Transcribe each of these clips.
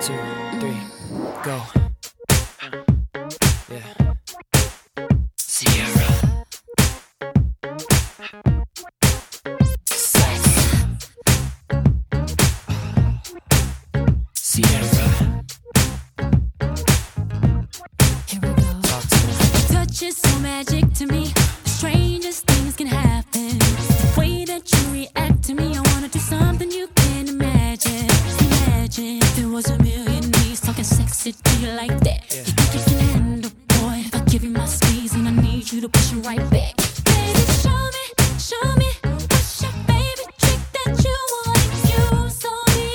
two, three, go. Yeah. Ciara. Sex. Ciara. Was a million ways talking sexy to you like that. You think you can handle, boy? If I give you my squeeze and I need you to push it right back. Baby, show me, show me. What's your favorite trick that you use on me?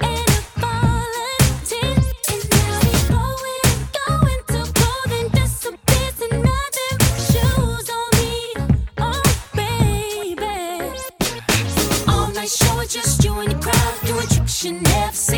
And volunteer, and now we going, going to golden disappears and nothing but shoes on me. Oh, baby. All night show just you and your crowd doing tricks you never seen.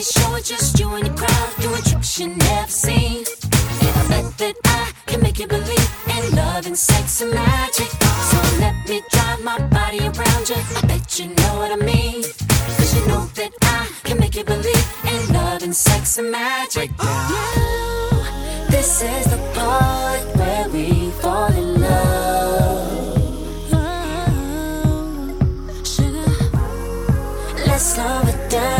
Night show with just you and your crowd doing tricks you never seen. And I bet that I can make you believe in love and sex and magic. So let me drive my body around you. I bet you know what I mean. Cause you know that I can make you believe in love and sex and magic. Now, oh, this is the part where we fall in love. Oh, sugar. Let's slow it down